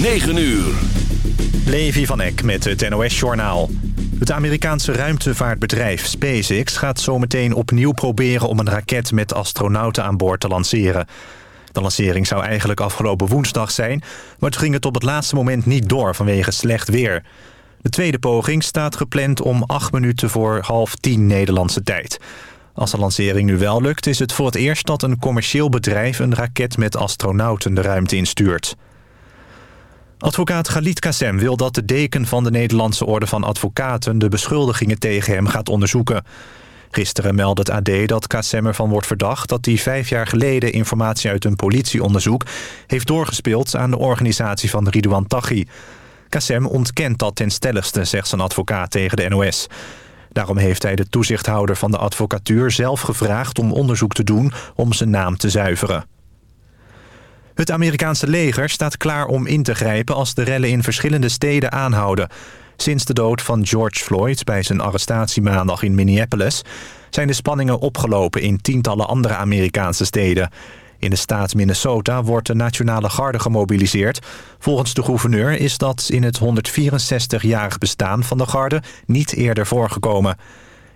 9 uur. Levi van Eck met het NOS-journaal. Het Amerikaanse ruimtevaartbedrijf SpaceX gaat zometeen opnieuw proberen... om een raket met astronauten aan boord te lanceren. De lancering zou eigenlijk afgelopen woensdag zijn... maar ging het op het laatste moment niet door vanwege slecht weer. De tweede poging staat gepland om acht minuten voor half tien Nederlandse tijd. Als de lancering nu wel lukt, is het voor het eerst dat een commercieel bedrijf... een raket met astronauten de ruimte instuurt. Advocaat Galit Kassem wil dat de deken van de Nederlandse Orde van Advocaten... de beschuldigingen tegen hem gaat onderzoeken. Gisteren meldde het AD dat Kassem ervan wordt verdacht... dat hij vijf jaar geleden informatie uit een politieonderzoek... heeft doorgespeeld aan de organisatie van Ridouan Taghi. Kassem ontkent dat ten stelligste, zegt zijn advocaat tegen de NOS. Daarom heeft hij de toezichthouder van de advocatuur zelf gevraagd... om onderzoek te doen om zijn naam te zuiveren. Het Amerikaanse leger staat klaar om in te grijpen als de rellen in verschillende steden aanhouden. Sinds de dood van George Floyd bij zijn arrestatie maandag in Minneapolis... zijn de spanningen opgelopen in tientallen andere Amerikaanse steden. In de staat Minnesota wordt de Nationale Garde gemobiliseerd. Volgens de gouverneur is dat in het 164-jarig bestaan van de garde niet eerder voorgekomen.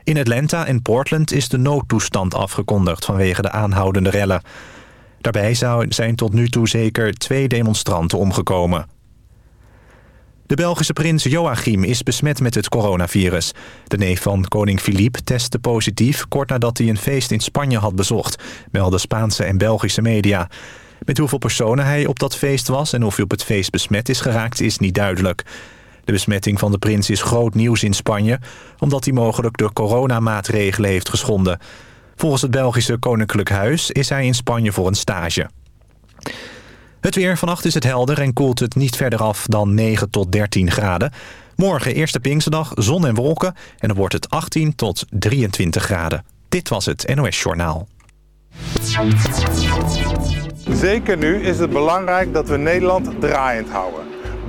In Atlanta en Portland is de noodtoestand afgekondigd vanwege de aanhoudende rellen. Daarbij zijn tot nu toe zeker twee demonstranten omgekomen. De Belgische prins Joachim is besmet met het coronavirus. De neef van koning Philippe testte positief... kort nadat hij een feest in Spanje had bezocht... melden Spaanse en Belgische media. Met hoeveel personen hij op dat feest was... en of hij op het feest besmet is geraakt, is niet duidelijk. De besmetting van de prins is groot nieuws in Spanje... omdat hij mogelijk de coronamaatregelen heeft geschonden... Volgens het Belgische Koninklijk Huis is hij in Spanje voor een stage. Het weer. Vannacht is het helder en koelt het niet verder af dan 9 tot 13 graden. Morgen eerste Pinksterdag, zon en wolken en dan wordt het 18 tot 23 graden. Dit was het NOS Journaal. Zeker nu is het belangrijk dat we Nederland draaiend houden.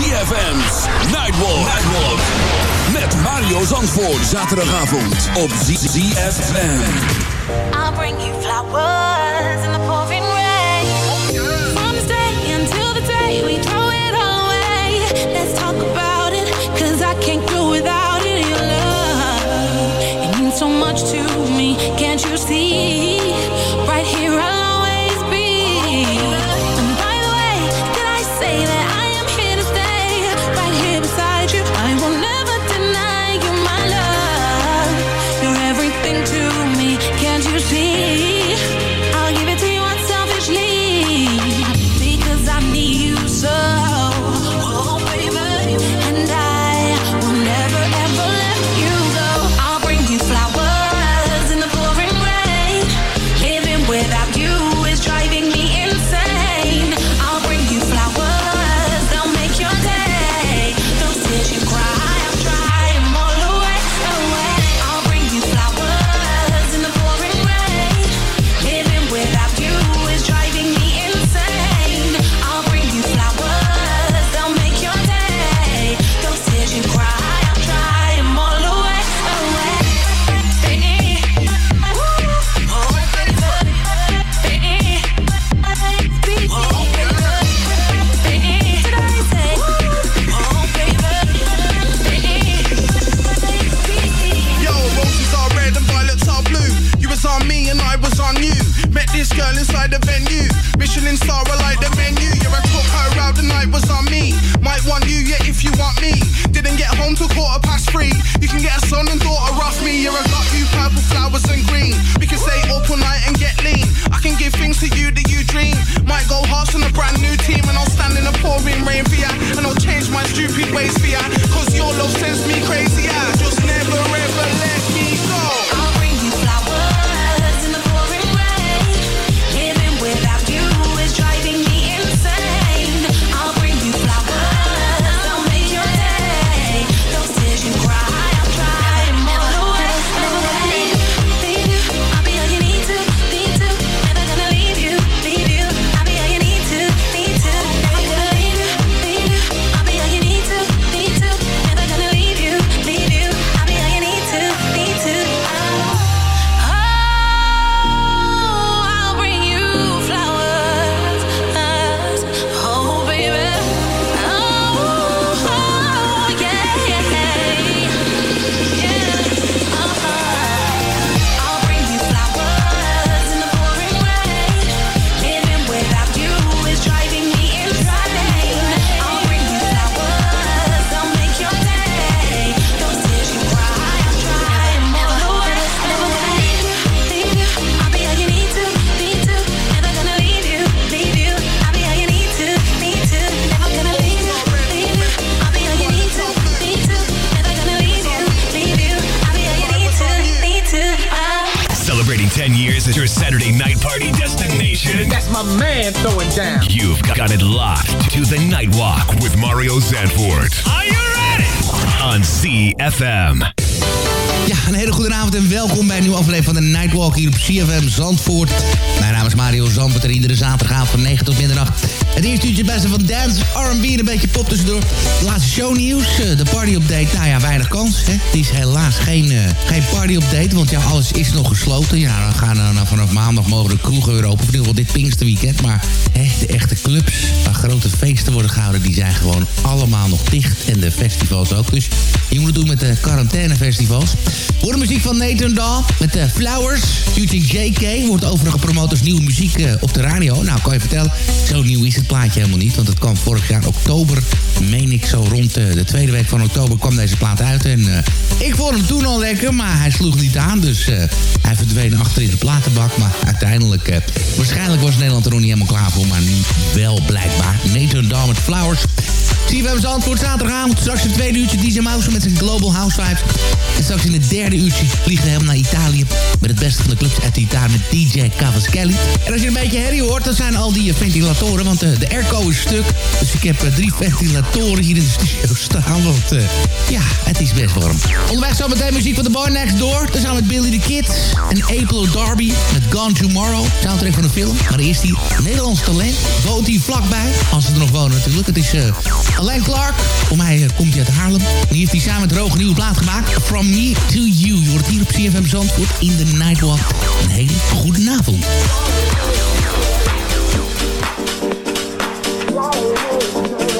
ZFM's Nightwalk. Nightwalk. Met Mario Zandvoort. Zaterdagavond op ZFM. I'll bring you flowers in the pouring rain. The day we throw it away. Let's talk about it, cause I can't go without it. Your love, it means so much to me. Can't you see? Right here, I'll girl inside the venue. Michelin star, I like the menu. You're a cook, her out, the night was on me. Might want you, yeah, if you want me. Didn't get home till quarter past three. You can get a son and daughter off me. You're a got you purple flowers and green. We can stay up all night and get lean. I can give things to you that you dream. Might go halves on a brand new team, and I'll stand in a pouring rain for ya. And I'll change my stupid ways for ya. Cause your love sends me crazy. And throwing down. You've got it locked to the Nightwalk with Mario Zandvoort. Are you ready? On CFM. Ja, een hele goede avond en welkom bij een nieuwe aflevering van de Nightwalk hier op CFM Zandvoort. Mijn naam Mario Zandvoort en iedere zaterdagavond van 9 tot middernacht. Het eerste uurtje beste van dance, R&B en een beetje pop tussendoor. Laatste shownieuws, eh, de party-update, nou ja, weinig kans. Hè? Het is helaas geen, uh, geen party-update, want ja, alles is nog gesloten. Ja, dan gaan uh, vanaf maandag mogen de kroegen weer open. In ieder geval dit Pinksterweekend. Maar hè, de echte clubs waar grote feesten worden gehouden... die zijn gewoon allemaal nog dicht. En de festivals ook. Dus je moet het doen met de quarantainefestivals. Voor de muziek van Nathan met de Flowers. Shooting JK wordt overigens gepromoot nieuwe muziek uh, op de radio. Nou, kan je vertellen, zo nieuw is het plaatje helemaal niet. Want het kwam vorig jaar oktober, meen ik zo rond uh, de tweede week van oktober kwam deze plaat uit. En uh, ik vond hem toen al lekker, maar hij sloeg niet aan. Dus hij verdween achter in de platenbak. Maar uiteindelijk, waarschijnlijk was Nederland er nog niet helemaal klaar voor. Maar nu wel blijkbaar. Nathan met Flowers. CFM Zandvoort zaterdagavond. Straks een tweede uurtje DJ Mouse met zijn Global House Vibes. En straks in het derde uurtje vliegen we helemaal naar Italië. Met het beste van de clubs uit Italië met DJ Cavaschelli. En als je een beetje herrie hoort, dan zijn al die ventilatoren. Want de, de airco is stuk. Dus ik heb uh, drie ventilatoren hier in de studio staan. Want ja, het is best warm. Onderweg zo meteen muziek van de Boy Next Door. Zijn met Billy the Kid. En April Darby met Gone Tomorrow. Soundtrack van de film. Maar eerst die Nederlands talent. Woont hij vlakbij. Als ze er nog wonen natuurlijk. Het is uh, Alain Clark. Voor mij komt hij uit Haarlem. En heeft hij samen met Roog nieuwe plaat gemaakt. From Me to You. Je hoort hier op CFM Zandvoort in de Nightwalk. Een hele goede avond. Oh,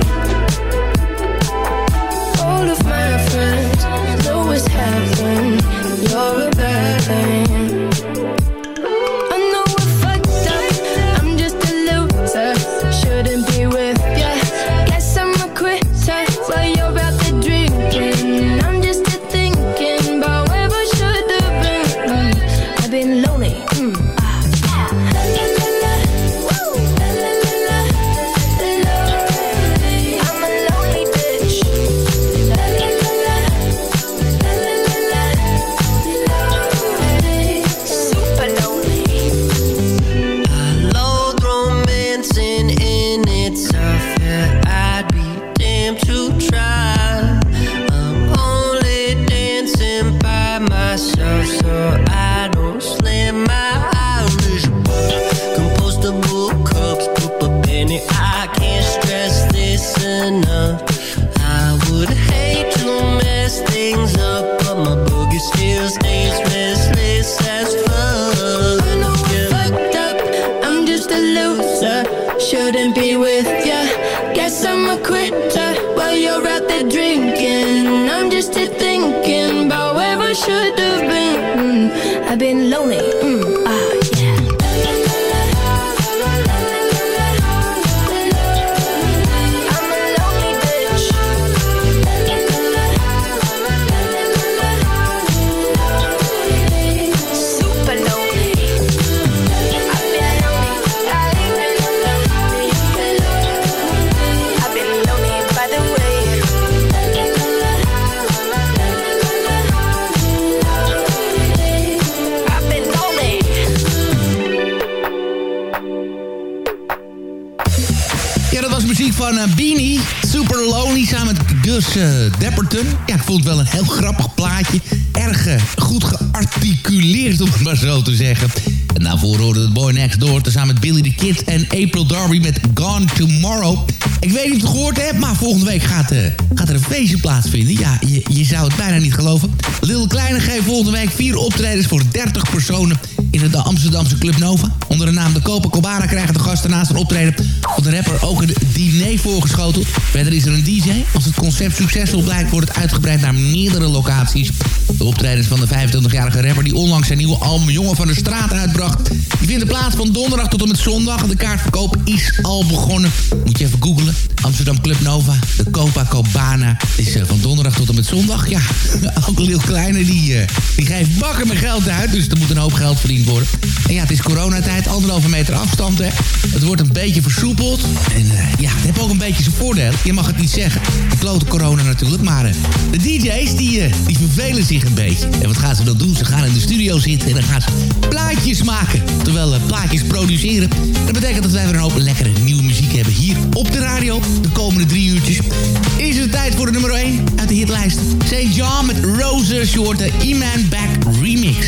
Cups, poop a penny. I can't stress this enough. I would hate to mess things up, Gus eh, Depperton. Ja, ik vond het wel een heel grappig plaatje. Erg eh, goed gearticuleerd, om het maar zo te zeggen. En daarvoor hoorde het Boy Next Door... tezamen met Billy the Kid en April Darby met Gone Tomorrow. Ik weet niet of je het gehoord hebt, maar volgende week gaat, eh, gaat er een feestje plaatsvinden. Ja, je, je zou het bijna niet geloven. Lil Kleine geeft volgende week vier optredens voor 30 personen... in de Amsterdamse Club Nova. Onder de naam de Copacabana krijgen de gasten naast een optreden... van de rapper ook een diner voorgeschoteld. Verder is er een DJ. Als het concept succesvol blijkt, wordt het uitgebreid naar meerdere locaties. De optredens van de 25-jarige rapper die onlangs zijn nieuwe album Jongen van de Straat uitbracht... die vinden plaats van donderdag tot en met zondag. De kaartverkoop is al begonnen. Moet je even googlen. Amsterdam Club Nova, de Copacabana. Het is eh, van donderdag tot en met zondag. Ja, ook Lil Kleine, die, eh, die geeft bakken met geld uit. Dus er moet een hoop geld verdienen gediend worden. En ja, het is coronatijd, anderhalve meter afstand. Hè. Het wordt een beetje versoepeld. En uh, ja, het heeft ook een beetje zijn voordeel. Je mag het niet zeggen. De klote corona natuurlijk. Maar de DJ's, die, die vervelen zich beetje. En wat gaan ze dan doen? Ze gaan in de studio zitten en dan gaan ze plaatjes maken. Terwijl plaatjes produceren. Dat betekent dat wij weer een hoop lekkere nieuwe muziek hebben hier op de radio. De komende drie uurtjes. Is het tijd voor de nummer 1 uit de hitlijst. St. John met Roses, Short, de E-Man Back Remix.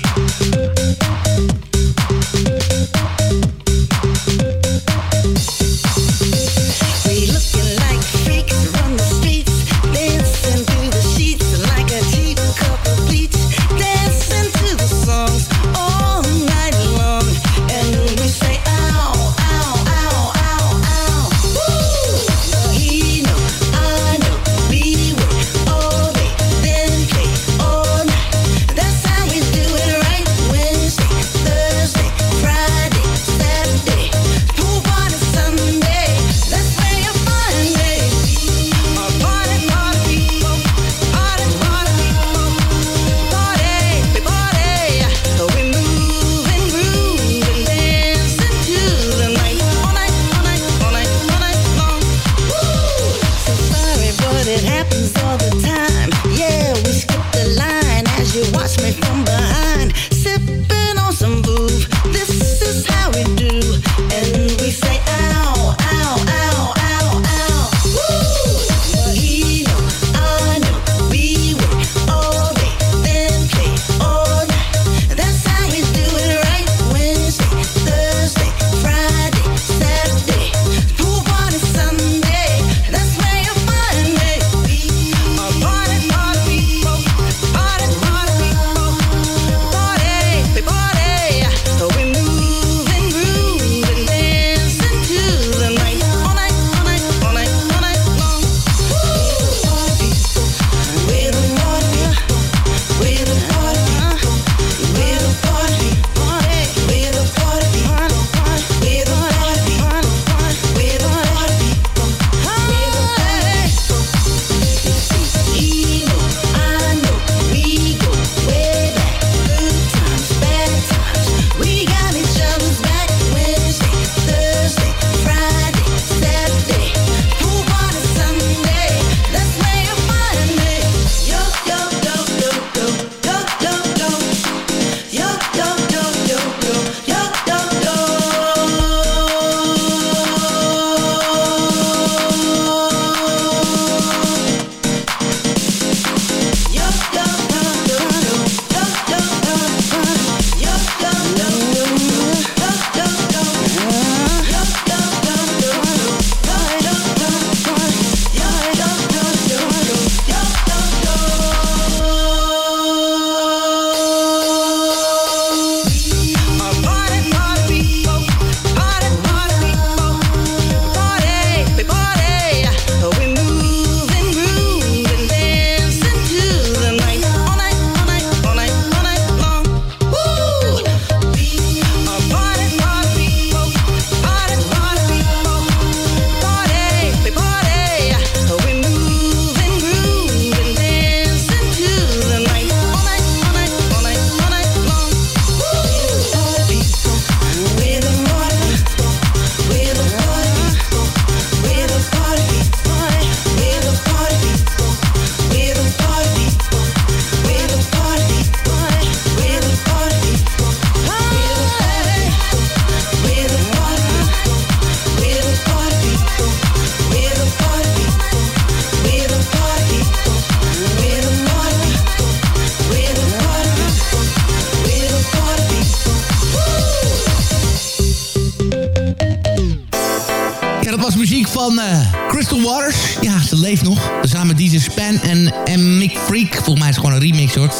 leeft nog. Samen DJ Span en, en Mick Freak. Volgens mij is het gewoon een remix hoor.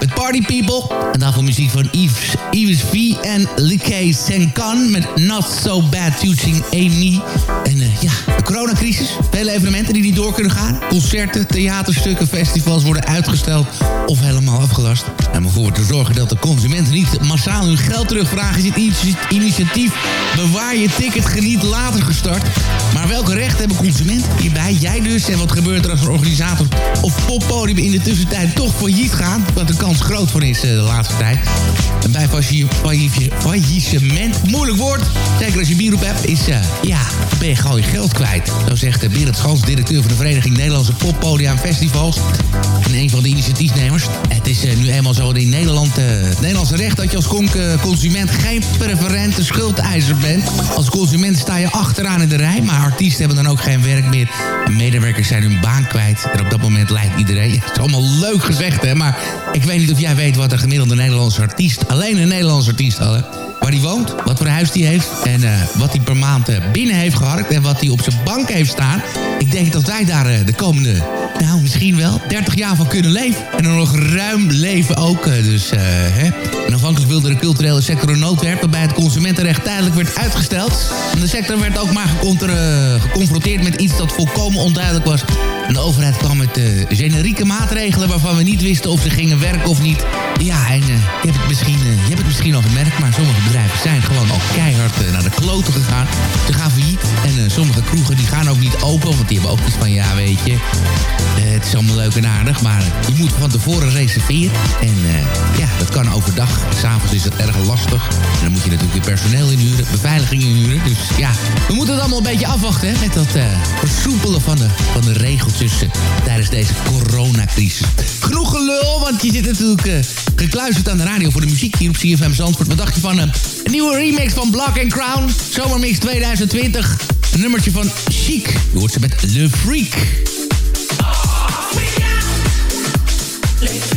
Met Party People. En daarvoor muziek van Yves, Yves V en Like Senkan. Met Not So Bad Teaching Amy. En uh, ja, de coronacrisis. Vele evenementen die niet door kunnen gaan. Concerten, theaterstukken, festivals worden uitgesteld of helemaal afgelast. En om ervoor te zorgen dat de consumenten niet massaal hun geld terugvragen... is het initiatief Bewaar je ticket geniet later gestart. Maar welke rechten hebben consumenten hierbij? Jij dus. En wat gebeurt er als een organisator of poppodium in de tussentijd toch failliet gaan? Wat de kans groot voor is eh, de laatste tijd. En bij faillissement, moeilijk woord. Zeker als je bier op hebt, is eh, ja, ben je gewoon je geld kwijt. Zo zegt de Berend Schans, directeur van de Vereniging Nederlandse Poppodia en Festivals. En een van de initiatiefnemers. Het is nu eenmaal zo in Nederland, het Nederlandse recht... dat je als consument geen preferente schuldeiser bent. Als consument sta je achteraan in de rij, maar artiesten hebben dan ook geen werk meer. Medewerkers zijn hun baan kwijt. En op dat moment lijkt iedereen... Het is allemaal leuk gezegd, hè, maar ik weet niet of jij weet wat een gemiddelde Nederlandse artiest... alleen een Nederlandse artiest al, hè, waar hij woont, wat voor huis hij heeft... en uh, wat hij per maand uh, binnen heeft geharkt en wat hij op zijn bank heeft staan. Ik denk dat wij daar uh, de komende, nou misschien wel, 30 jaar van kunnen leven. En dan nog ruim leven ook. dus, hè. En afhankelijk wilde de culturele sector een noodwerp... waarbij het consumentenrecht tijdelijk werd uitgesteld. En de sector werd ook maar geconfronteerd met iets dat volkomen onduidelijk was... De overheid kwam met uh, generieke maatregelen waarvan we niet wisten of ze gingen werken of niet. Ja, en uh, je, hebt het misschien, uh, je hebt het misschien al gemerkt, maar sommige bedrijven zijn gewoon al keihard naar de kloten gegaan. Ze gaan failliet en sommige kroegen die gaan ook niet open, want die hebben ook iets van, ja weet je, het is allemaal leuk en aardig, maar je moet van tevoren reserveren. En ja, dat kan overdag. S'avonds is het erg lastig. En dan moet je natuurlijk weer personeel inhuren, beveiliging inhuren. Dus ja, we moeten het allemaal een beetje afwachten hè, met dat versoepelen van de, van de regels tussen tijdens deze coronacrisis. Genoeg gelul, want je zit natuurlijk uh, gekluisterd aan de radio voor de muziek hier op CFM Zandvoort. Wat dacht je van uh, een nieuwe remix van Black and Crown? Zomermix 2020. Een nummertje van Chic. Je hoort ze met Le Freak. be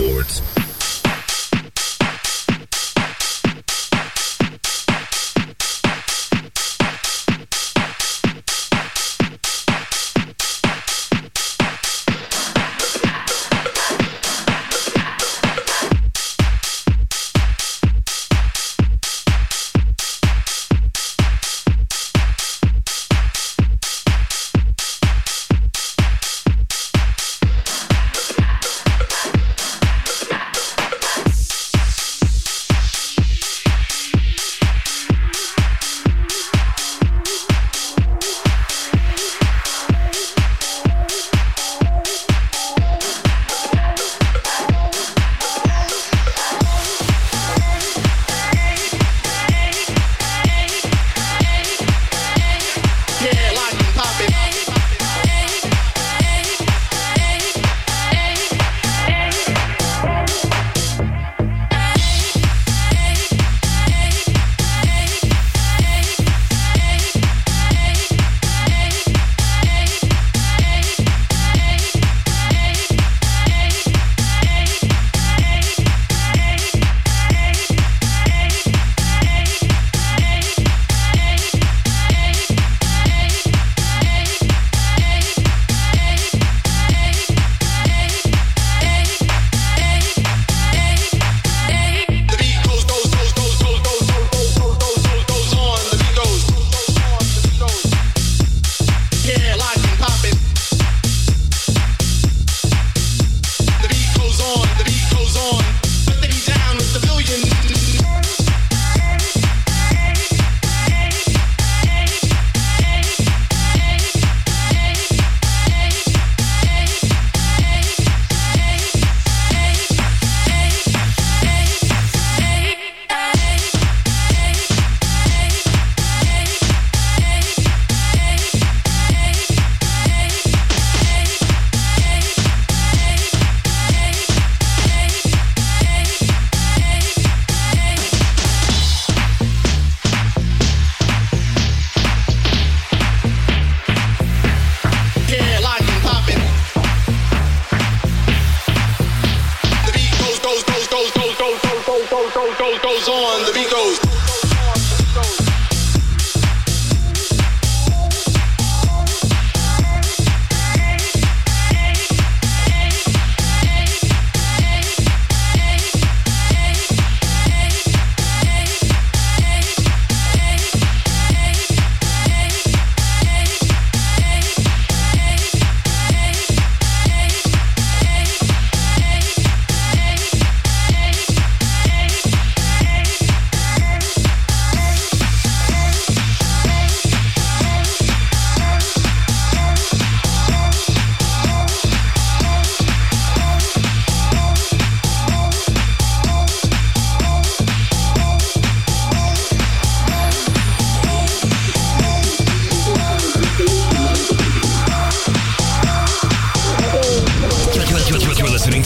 Mario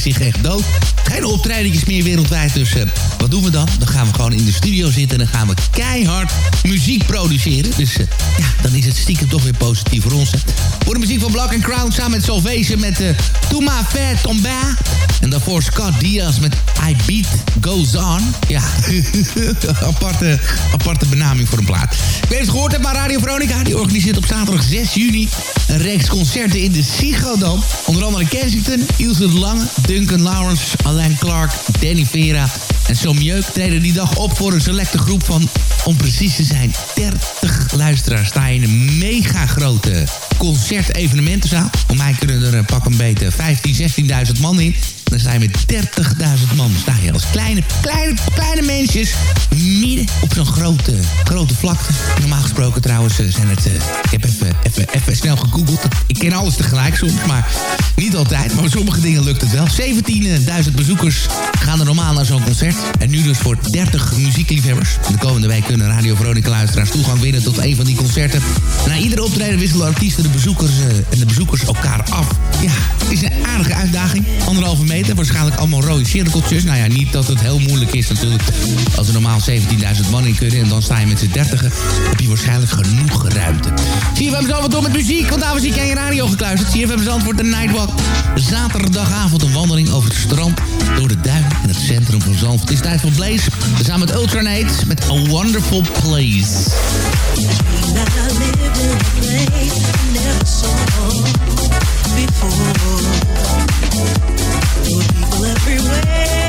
Zich echt dood. Geen optredentjes meer wereldwijd. Dus uh, wat doen we dan? Dan gaan we gewoon in de studio zitten. En dan gaan we keihard muziek produceren. Dus uh, ja, dan is het stiekem toch weer positief voor ons. Voor de muziek van Block and Crown samen met Salvation. Met uh, Touma Fair Tomba. En daarvoor Scott Diaz met I Beat Goes On. Ja, aparte, aparte benaming voor een plaat. Ik weet het gehoord hebt, maar Radio Veronica... die organiseert op zaterdag 6 juni... een reeks concerten in de Psychodome. Onder andere Kensington, Ilse de Lange... Duncan Lawrence, Alain Clark, Danny Vera... en Somjeuk treden die dag op voor een selecte groep van... om precies te zijn, 30 luisteraars... sta in een mega grote concertevenementenzaal. Voor mij kunnen er pak een beetje 15, 16.000 man in... Dan je met 30.000 man. sta je als kleine, kleine, kleine mensjes midden op zo'n grote, grote vlakte. Normaal gesproken trouwens zijn het... Uh, ik heb even, even, even snel gegoogeld. Ik ken alles tegelijk soms, maar niet altijd. Maar sommige dingen lukt het wel. 17.000 bezoekers gaan er normaal naar zo'n concert. En nu dus voor 30 muziekliefhebbers. De komende week kunnen Radio Veronica luisteraars toegang winnen tot een van die concerten. Na iedere optreden wisselen artiesten de bezoekers uh, en de bezoekers elkaar af. Ja, het is een aardige uitdaging. Anderhalve meter Waarschijnlijk allemaal rode cirkeltjes. Nou ja, niet dat het heel moeilijk is natuurlijk. Als er normaal 17.000 man in kunnen en dan sta je met z'n dertigen... heb je waarschijnlijk genoeg ruimte. CFM Zandvoort door met muziek, want daar was ik aan je radio gekluisterd. CFM Zandvoort de Nightwalk. Zaterdagavond een wandeling over het strand... door de duin in het centrum van Zandvoort. Het is tijd voor Blaze. Samen met Ultranate met A Wonderful Place. People everywhere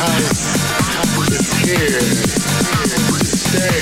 house is here. To stay, stay,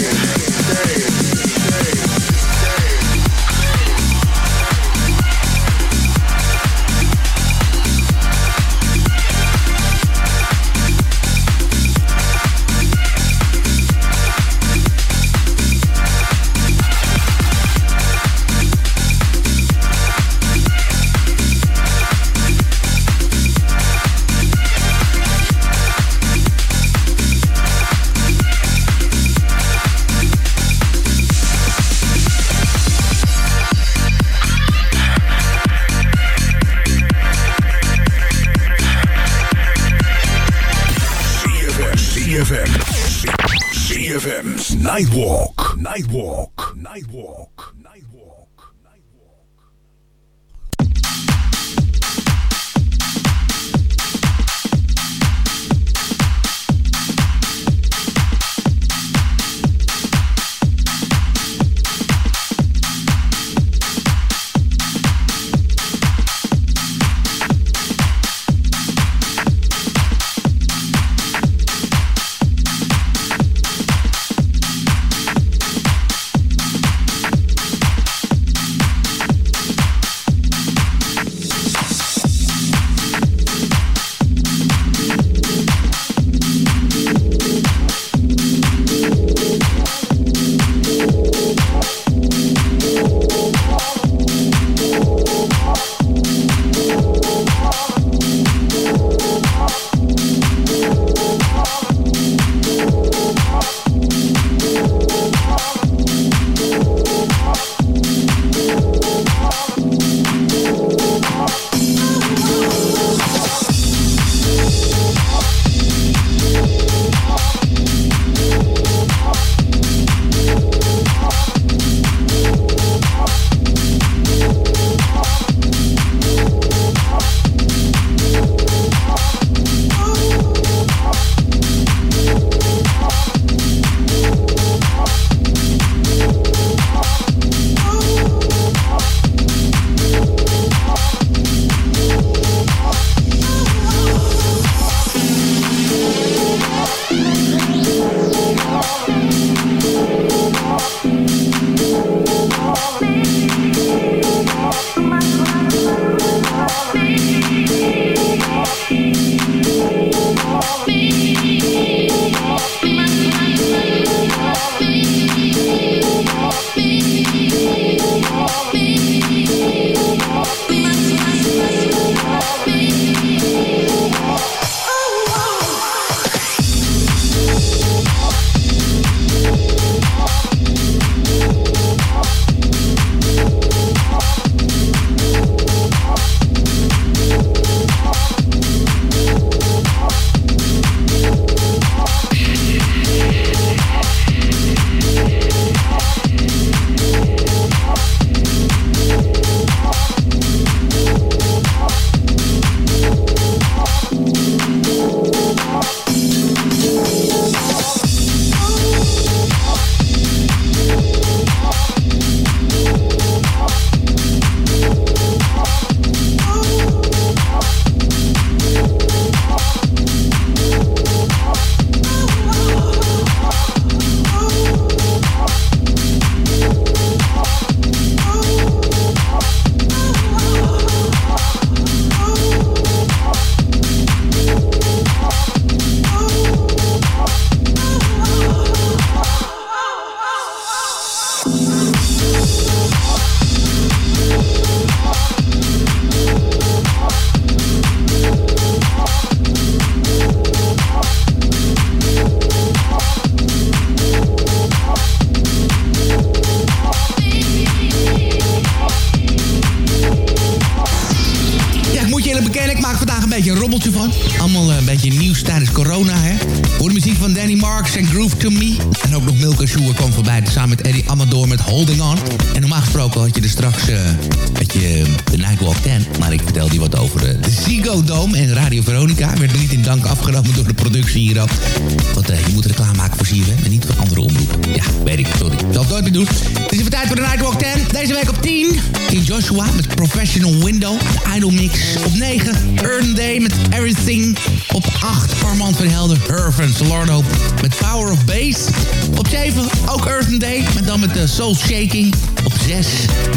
Soul Shaking. Op 6.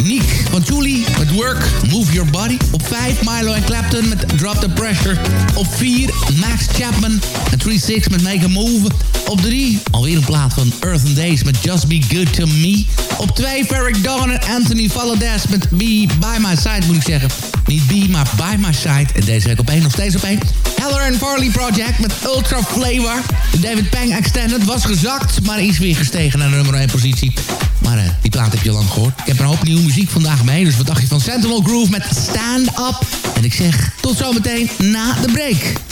Nick van Julie met Work. Move Your Body. Op 5. Milo en Clapton met Drop the Pressure. Op 4. Max Chapman en 3-6 met Make a Move. Op 3. Alweer een plaat van Earth and Days met Just Be Good to Me. Op 2. Ferric Dawn en Anthony Valadez met Be By My Side moet ik zeggen. Niet Be, maar By My Side. En deze week op 1, nog steeds op 1. Heller and Farley Project met Ultra Flavor. De David Pang Extended was gezakt, maar is weer gestegen naar de nummer 1 positie. Plaat heb je lang gehoord. Ik heb een hoop nieuwe muziek vandaag mee. Dus wat dacht je van Sentinel Groove met Stand Up? En ik zeg tot zometeen na de break.